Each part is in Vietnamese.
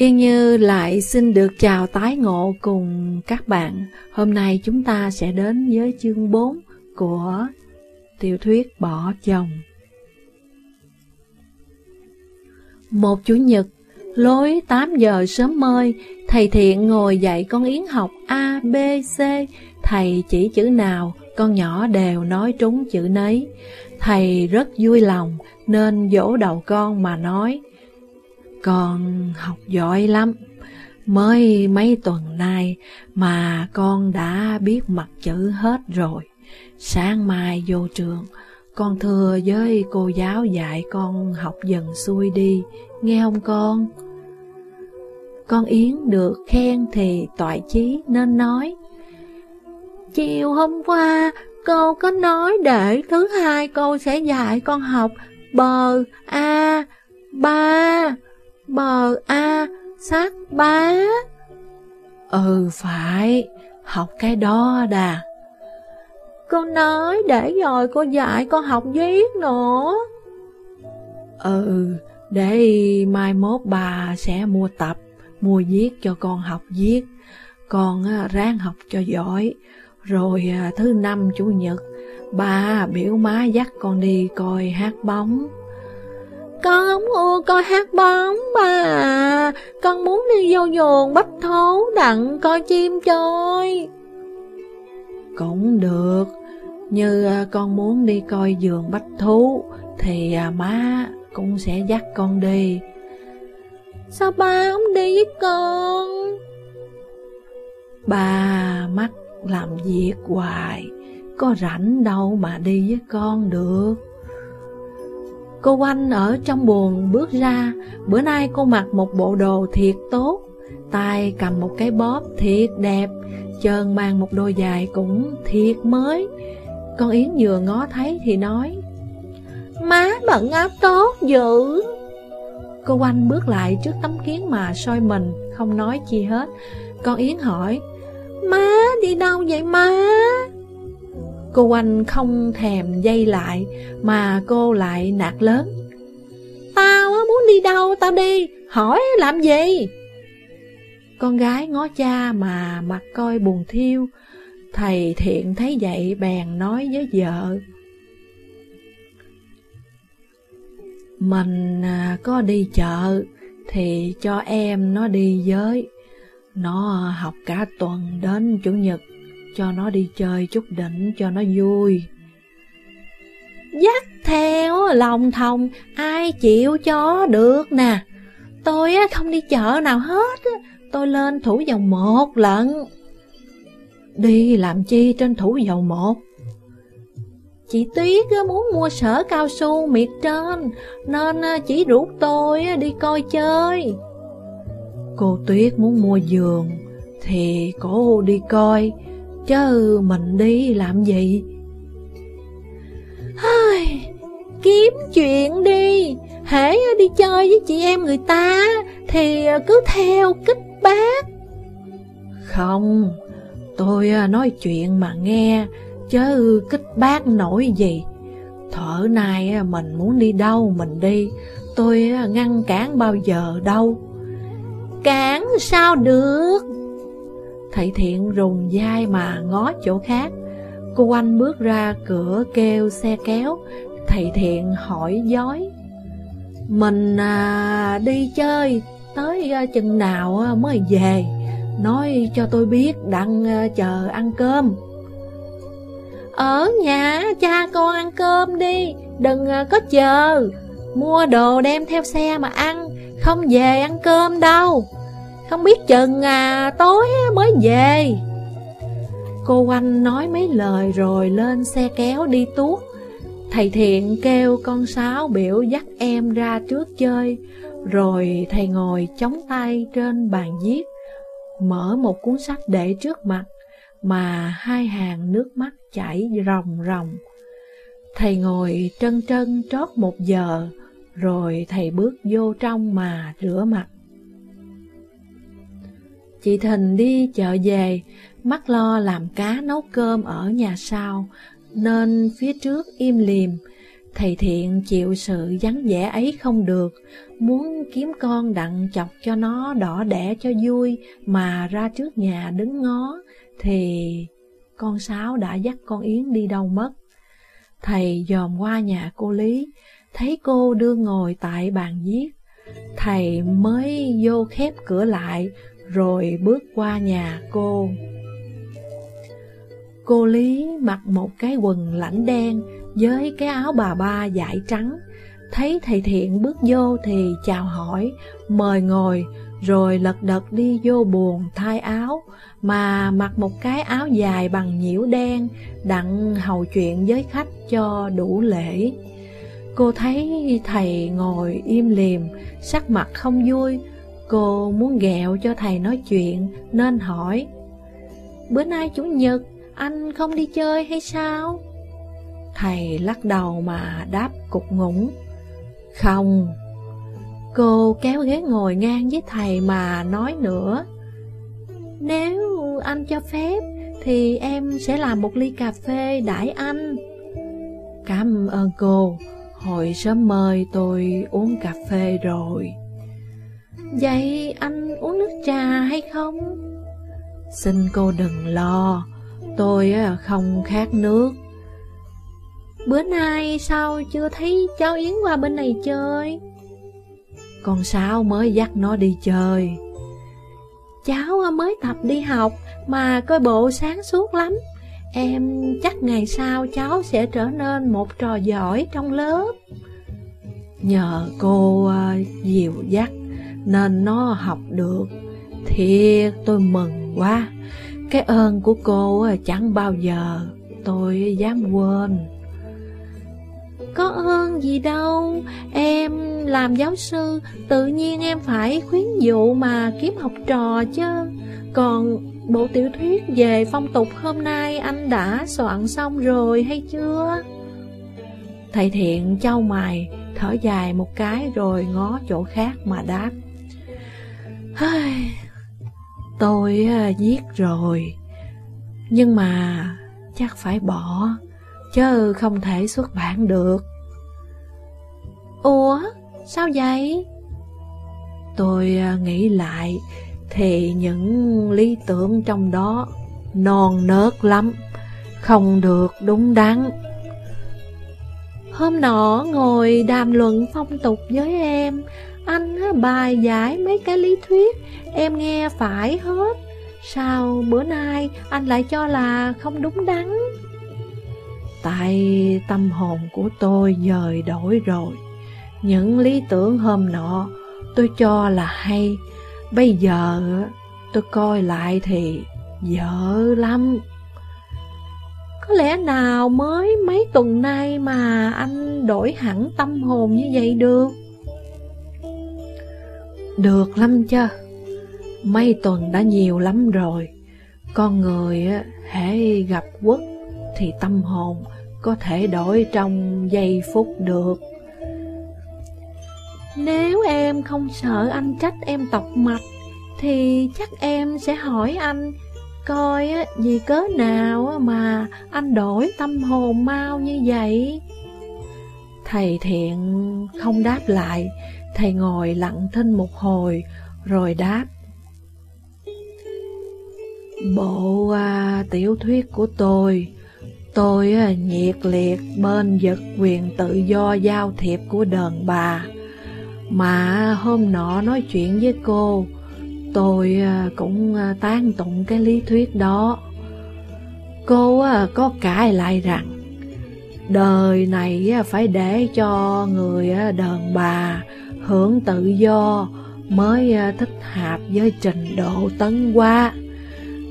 Yên Như lại xin được chào tái ngộ cùng các bạn. Hôm nay chúng ta sẽ đến với chương 4 của tiểu thuyết Bỏ chồng. Một chủ nhật, lối 8 giờ sớm mơi, thầy Thiện ngồi dạy con Yến học A, B, C. Thầy chỉ chữ nào, con nhỏ đều nói trúng chữ nấy. Thầy rất vui lòng nên dỗ đầu con mà nói con học giỏi lắm, mới mấy tuần nay mà con đã biết mặt chữ hết rồi. Sáng mai vô trường, con thưa với cô giáo dạy con học dần xuôi đi, nghe không con? Con Yến được khen thì toại chí nên nói. Chiều hôm qua, cô có nói để thứ hai cô sẽ dạy con học bờ A, ba bờ A, sát bá. Ừ phải, học cái đó đà. Cô nói để rồi cô dạy con học viết nữa. Ừ, để mai mốt bà sẽ mua tập, mua viết cho con học viết. Con ráng học cho giỏi, rồi à, thứ năm chủ nhật, bà biểu má dắt con đi coi hát bóng. Con không ưa coi hát bóng bà. Con muốn đi vô vườn bách thố đặng coi chim chơi. Cũng được. Như à, con muốn đi coi vườn bách thú Thì à, má cũng sẽ dắt con đi. Sao ba không đi với con? Ba mắc làm việc hoài Có rảnh đâu mà đi với con được Cô Oanh ở trong buồn bước ra, bữa nay cô mặc một bộ đồ thiệt tốt, tay cầm một cái bóp thiệt đẹp, chân mang một đôi giày cũng thiệt mới. Con Yến vừa ngó thấy thì nói, Má bận áo tốt dữ. Cô Oanh bước lại trước tấm kiến mà soi mình, không nói chi hết. Con Yến hỏi, Má đi đâu vậy má? Cô Oanh không thèm dây lại Mà cô lại nạt lớn. Tao muốn đi đâu tao đi, Hỏi làm gì? Con gái ngó cha mà mặt coi buồn thiêu. Thầy thiện thấy vậy bèn nói với vợ. Mình à, có đi chợ Thì cho em nó đi với. Nó học cả tuần đến Chủ nhật cho nó đi chơi chút đỉnh cho nó vui. Dắt theo lòng thòng, ai chịu cho được nè. Tôi không đi chợ nào hết, tôi lên thủ dầu một lận. Đi làm chi trên thủ dầu một? Chị Tuyết muốn mua sở cao su miệt trên, nên à, chỉ rủ tôi đi coi chơi. Cô Tuyết muốn mua giường, thì cô đi coi, Chứ mình đi làm gì? Hơi, Kiếm chuyện đi. Hễ đi chơi với chị em người ta Thì cứ theo kích bác. Không Tôi à, nói chuyện mà nghe Chứ kích bác nổi gì. Thở nay à, mình muốn đi đâu mình đi. Tôi à, ngăn cản bao giờ đâu. Cản sao được? Thầy Thiện rùng dai mà ngó chỗ khác. Cô anh bước ra cửa kêu xe kéo. Thầy Thiện hỏi dối. Mình à, đi chơi. Tới à, chừng nào à, mới về? Nói cho tôi biết đang à, chờ ăn cơm. Ở nhà cha con ăn cơm đi. Đừng à, có chờ. Mua đồ đem theo xe mà ăn. Không về ăn cơm đâu không biết chừng à tối mới về. Cô Oanh nói mấy lời rồi lên xe kéo đi tuốt. Thầy Thiện kêu con Sáu biểu dắt em ra trước chơi, Rồi thầy ngồi chống tay trên bàn viết, Mở một cuốn sách để trước mặt, Mà hai hàng nước mắt chảy ròng ròng. Thầy ngồi trân trân trót một giờ, Rồi thầy bước vô trong mà rửa mặt. Chị Thình đi chợ về, mắt lo làm cá nấu cơm ở nhà sau, nên phía trước im lìm. Thầy thiện chịu sự vắng vẻ ấy không được, muốn kiếm con đặng chọc cho nó đỏ đẻ cho vui mà ra trước nhà đứng ngó, thì con Sáu đã dắt con Yến đi đâu mất. Thầy dòm qua nhà cô Lý, thấy cô đưa ngồi tại bàn viết. Thầy mới vô khép cửa lại, rồi bước qua nhà cô. Cô Lý mặc một cái quần lãnh đen với cái áo bà ba dải trắng. Thấy thầy Thiện bước vô thì chào hỏi, mời ngồi, rồi lật đật đi vô buồn thay áo, mà mặc một cái áo dài bằng nhiễu đen, đặng hầu chuyện với khách cho đủ lễ. Cô thấy thầy ngồi im liềm, sắc mặt không vui, cô muốn ghẹo cho thầy nói chuyện nên hỏi Bữa nay Chủ nhật, anh không đi chơi hay sao? Thầy lắc đầu mà đáp cục ngủng Không. Cô kéo ghế ngồi ngang với thầy mà nói nữa Nếu anh cho phép Thì em sẽ làm một ly cà phê đãi anh. Cảm ơn cô Hồi sớm mời tôi uống cà phê rồi. Vậy anh uống nước trà hay không? Xin cô đừng lo Tôi không khát nước Bữa nay sao chưa thấy cháu Yến qua bên này chơi? Con sao mới dắt nó đi chơi Cháu mới tập đi học Mà coi bộ sáng suốt lắm Em chắc ngày sau cháu sẽ trở nên một trò giỏi trong lớp Nhờ cô uh, dìu dắt nên nó học được. Thiệt, tôi mừng quá. Cái ơn của cô chẳng bao giờ tôi dám quên. Có ơn gì đâu, Em làm giáo sư, Tự nhiên em phải khuyến dụ mà kiếm học trò chứ. Còn bộ tiểu thuyết về phong tục hôm nay anh đã soạn xong rồi hay chưa? Thầy thiện trao mày, Thở dài một cái rồi ngó chỗ khác mà đáp. Tôi à, giết viết rồi Nhưng mà chắc phải bỏ chứ không thể xuất bản được. Ủa, sao vậy? Tôi à, nghĩ lại thì những lý tưởng trong đó non nớt lắm, không được đúng đắn. Hôm nọ ngồi đàm luận phong tục với em, anh bài giải mấy cái lý thuyết, em nghe phải hết. Sao bữa nay anh lại cho là không đúng đắn? Tại tâm hồn của tôi dời đổi rồi Những lý tưởng hôm nọ tôi cho là hay Bây giờ tôi coi lại thì dở lắm Có lẽ nào mới mấy tuần nay mà anh đổi hẳn tâm hồn như vậy được được lắm chứ Mấy tuần đã nhiều lắm rồi Con người hãy gặp quốc thì tâm hồn có thể đổi trong giây phút được. Nếu em không sợ anh trách em tọc mạch, thì chắc em sẽ hỏi anh coi vì cớ nào mà anh đổi tâm hồn mau như vậy. Thầy thiện không đáp lại, thầy ngồi lặng thinh một hồi rồi đáp. Bộ à, tiểu thuyết của tôi Tôi à, nhiệt liệt bên giật quyền tự do giao thiệp của đàn bà Mà hôm nọ nói chuyện với cô Tôi à, cũng à, tán tụng cái lý thuyết đó Cô có cãi lại rằng Đời này phải để cho người đàn bà hưởng tự do Mới à, thích hợp với trình độ tấn qua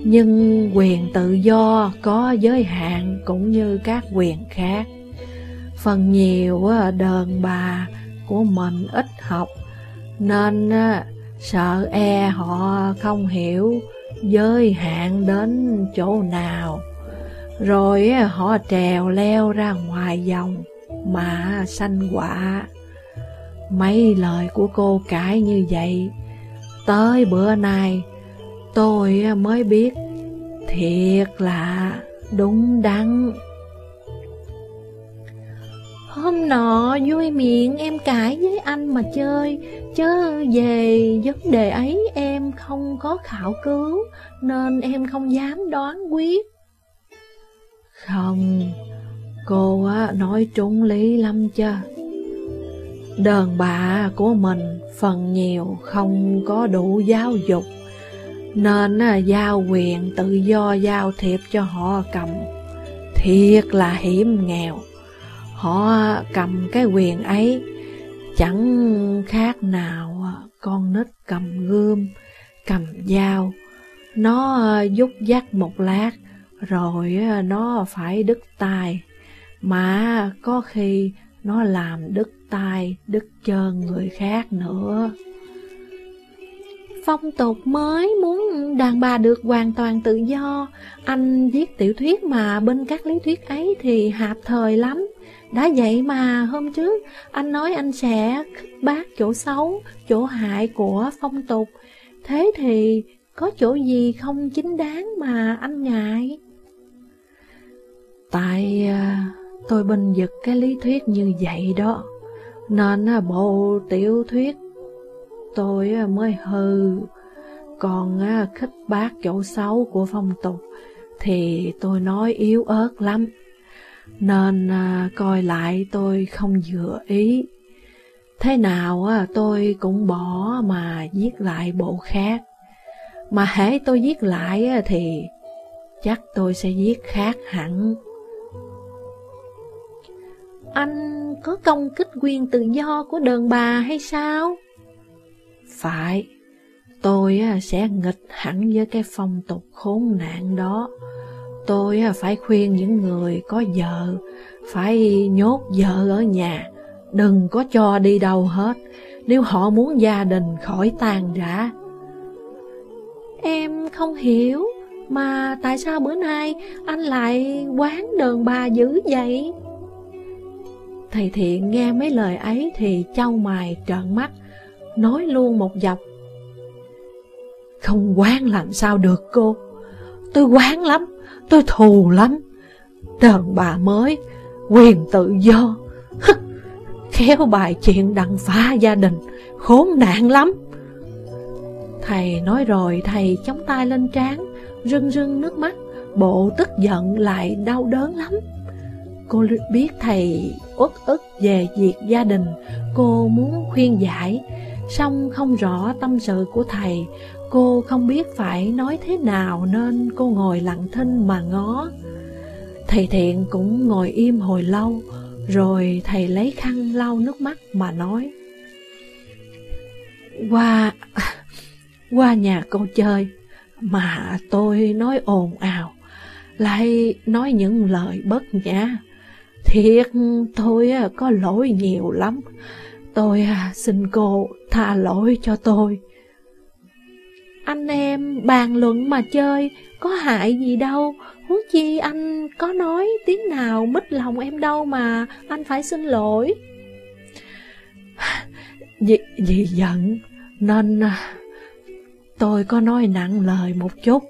nhưng quyền tự do có giới hạn cũng như các quyền khác. Phần nhiều à, đơn bà của mình ít học, nên à, sợ e họ không hiểu giới hạn đến chỗ nào. Rồi họ trèo leo ra ngoài dòng mà sanh quả. Mấy lời của cô cãi như vậy, tới bữa nay Tôi mới biết Thiệt là đúng đắn. Hôm nọ vui miệng em cãi với anh mà chơi Chứ về vấn đề ấy em không có khảo cứu Nên em không dám đoán quyết. Không Cô nói trúng lý lắm chứ Đàn bà của mình phần nhiều không có đủ giáo dục Nên à, giao quyền tự do giao thiệp cho họ cầm. Thiệt là hiểm nghèo. Họ cầm cái quyền ấy Chẳng khác nào à, con nít cầm gươm, cầm dao. Nó à, dút dắt một lát Rồi nó phải đứt tay Mà có khi nó làm đứt tay, đứt chân người khác nữa. Phong tục mới muốn đàn bà được hoàn toàn tự do. Anh viết tiểu thuyết mà bên các lý thuyết ấy thì hạp thời lắm. Đã vậy mà hôm trước anh nói anh sẽ bác chỗ xấu, chỗ hại của phong tục. Thế thì có chỗ gì không chính đáng mà anh ngại? Tại à, tôi bình giật cái lý thuyết như vậy đó. Nên bộ tiểu thuyết tôi mới hư. Còn khích bác chỗ xấu của phong tục Thì tôi nói yếu ớt lắm. Nên à, coi lại tôi không vừa ý. Thế nào tôi cũng bỏ mà viết lại bộ khác. Mà hễ tôi viết lại thì chắc tôi sẽ viết khác hẳn. Anh có công kích quyền tự do của đàn bà hay sao? Phải, tôi sẽ nghịch hẳn với cái phong tục khốn nạn đó. Tôi phải khuyên những người có vợ, phải nhốt vợ ở nhà, đừng có cho đi đâu hết, nếu họ muốn gia đình khỏi tan rã. Em không hiểu, mà tại sao bữa nay anh lại quán đàn bà dữ vậy? Thầy Thiện nghe mấy lời ấy thì trao mài trợn mắt, nói luôn một dọc. Không quán làm sao được cô, tôi quán lắm, tôi thù lắm. Đàn bà mới, quyền tự do, khéo bài chuyện đặng phá gia đình, khốn nạn lắm. Thầy nói rồi thầy chống tay lên trán, rưng rưng nước mắt, bộ tức giận lại đau đớn lắm. Cô biết thầy uất ức về việc gia đình, cô muốn khuyên giải, song không rõ tâm sự của thầy, cô không biết phải nói thế nào nên cô ngồi lặng thinh mà ngó. Thầy Thiện cũng ngồi im hồi lâu, rồi thầy lấy khăn lau nước mắt mà nói. Qua, qua nhà cô chơi, mà tôi nói ồn ào, lại nói những lời bất nhã. Thiệt tôi có lỗi nhiều lắm. Tôi xin cô tha lỗi cho tôi. Anh em bàn luận mà chơi Có hại gì đâu. Huống chi anh có nói tiếng nào mít lòng em đâu mà Anh phải xin lỗi. Vì, vì giận Nên à, tôi có nói nặng lời một chút.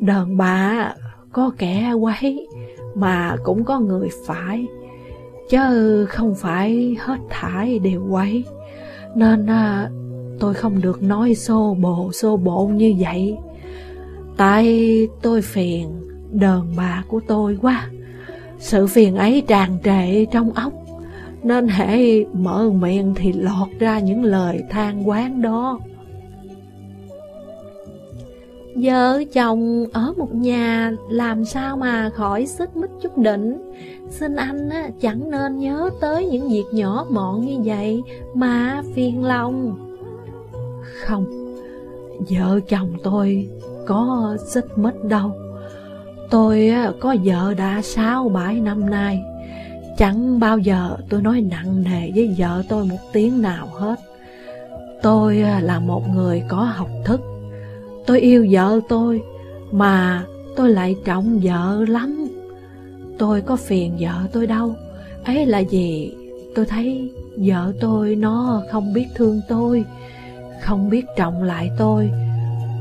Đàn bà có kẻ quấy mà cũng có người phải, chứ không phải hết thải đều quấy. Nên à, tôi không được nói xô bồ xô bộ như vậy. Tại tôi phiền đờn bà của tôi quá. Sự phiền ấy tràn trề trong óc, nên hễ mở miệng thì lọt ra những lời than quán đó. Vợ chồng ở một nhà làm sao mà khỏi xích mích chút đỉnh? Xin anh á, chẳng nên nhớ tới những việc nhỏ mọn như vậy mà phiền lòng. Không, vợ chồng tôi có xích mích đâu. Tôi có vợ đã sáu bảy năm nay. Chẳng bao giờ tôi nói nặng nề với vợ tôi một tiếng nào hết. Tôi là một người có học thức. Tôi yêu vợ tôi Mà tôi lại trọng vợ lắm. Tôi có phiền vợ tôi đâu. Ấy là gì? Tôi thấy vợ tôi nó không biết thương tôi Không biết trọng lại tôi.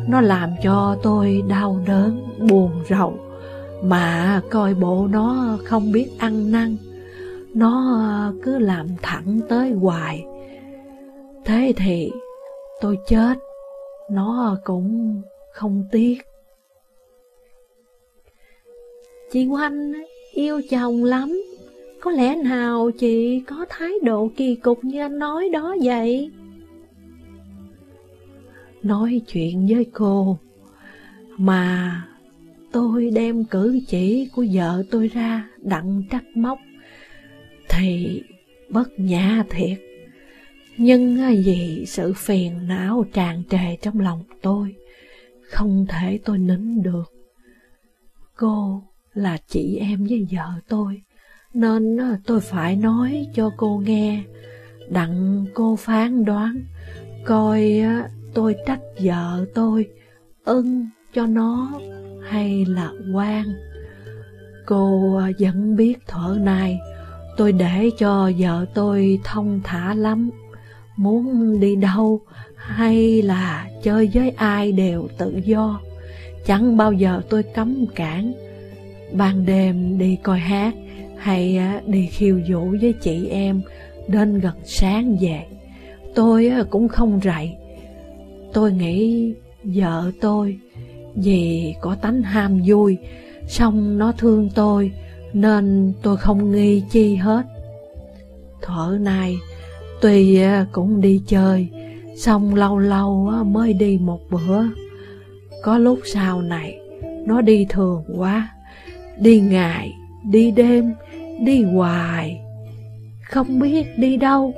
Nó làm cho tôi đau đớn, buồn rầu. Mà coi bộ nó không biết ăn năn. Nó cứ làm thẳng tới hoài. Thế thì tôi chết. Nó cũng không tiếc. Chị Oanh yêu chồng lắm. Có lẽ nào chị có thái độ kỳ cục như anh nói đó vậy? Nói chuyện với cô, Mà tôi đem cử chỉ của vợ tôi ra đặng trách móc, Thì bất nhã thiệt. Nhưng vì sự phiền não tràn trề trong lòng tôi, Không thể tôi nín được. Cô là chị em với vợ tôi, Nên tôi phải nói cho cô nghe, Đặng cô phán đoán, Coi tôi trách vợ tôi, ưng cho nó hay là quan Cô à, vẫn biết thở này, Tôi để cho vợ tôi thông thả lắm. Muốn đi đâu hay là chơi với ai đều tự do. Chẳng bao giờ tôi cấm cản. Ban đêm đi coi hát hay đi khiêu vũ với chị em Đến gần sáng về. Tôi cũng không rậy Tôi nghĩ vợ tôi vì có tánh ham vui Xong nó thương tôi Nên tôi không nghi chi hết. Thở này Tuy cũng đi chơi Xong lâu lâu mới đi một bữa. Có lúc sau này Nó đi thường quá Đi ngày, đi đêm, đi hoài. Không biết đi đâu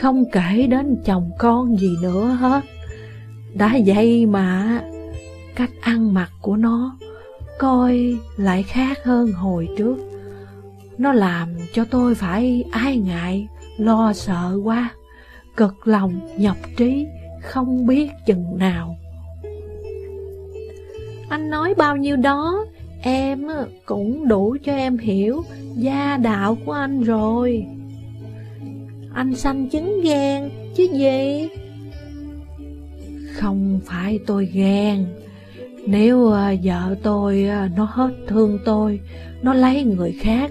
Không kể đến chồng con gì nữa hết. Đã vậy mà Cách ăn mặc của nó Coi lại khác hơn hồi trước. Nó làm cho tôi phải ai ngại Lo sợ quá Cực lòng nhọc trí Không biết chừng nào. Anh nói bao nhiêu đó Em cũng đủ cho em hiểu Gia đạo của anh rồi. Anh sanh chứng ghen chứ gì? Không phải tôi ghen. Nếu à, vợ tôi à, nó hết thương tôi, nó lấy người khác,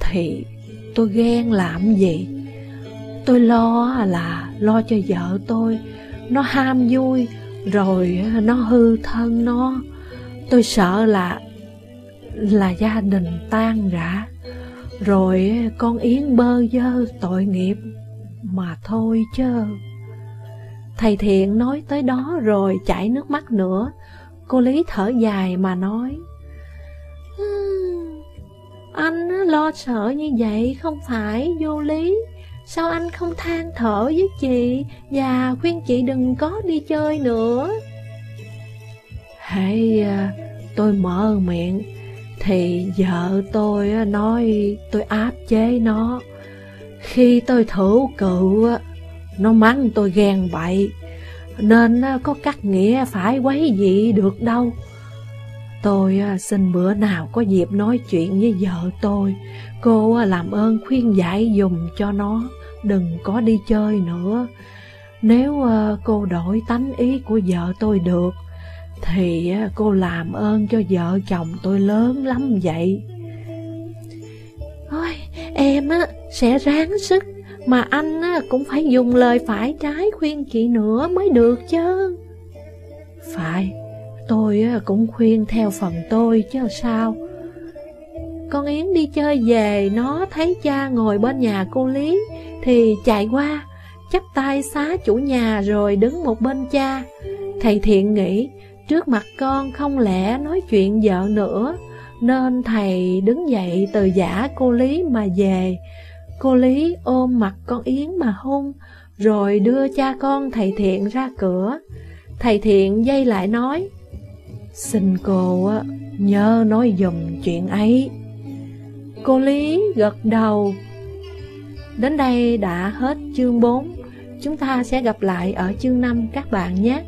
thì tôi ghen làm gì? Tôi lo là lo cho vợ tôi, nó ham vui, rồi nó hư thân nó. Tôi sợ là là gia đình tan rã, rồi con Yến bơ dơ tội nghiệp mà thôi chứ. Thầy Thiện nói tới đó rồi chảy nước mắt nữa, Cô Lý thở dài mà nói Anh lo sợ như vậy không phải vô lý Sao anh không than thở với chị? Và khuyên chị đừng có đi chơi nữa. Hãy à, tôi mở miệng. Thì vợ tôi nói tôi áp chế nó. Khi tôi thử cựu Nó mắng tôi ghen bậy. Nên có cắt nghĩa phải quấy gì được đâu. Tôi xin bữa nào có dịp nói chuyện với vợ tôi. Cô làm ơn khuyên giải dùm cho nó. Đừng có đi chơi nữa. Nếu cô đổi tánh ý của vợ tôi được Thì cô làm ơn cho vợ chồng tôi lớn lắm vậy. Ôi, em á sẽ ráng sức mà anh cũng phải dùng lời phải trái khuyên chị nữa mới được chứ. Phải Tôi cũng khuyên theo phần tôi chứ sao con Yến đi chơi về Nó thấy cha ngồi bên nhà cô Lý Thì chạy qua chắp tay xá chủ nhà rồi đứng một bên cha Thầy thiện nghĩ Trước mặt con không lẽ nói chuyện vợ nữa Nên thầy đứng dậy từ giả cô Lý mà về Cô Lý ôm mặt con Yến mà hôn, rồi đưa cha con thầy Thiện ra cửa. Thầy Thiện dây lại nói, Xin cô nhớ nói dùm chuyện ấy. Cô Lý gật đầu. Đến đây đã hết chương 4, chúng ta sẽ gặp lại ở chương 5 các bạn nhé.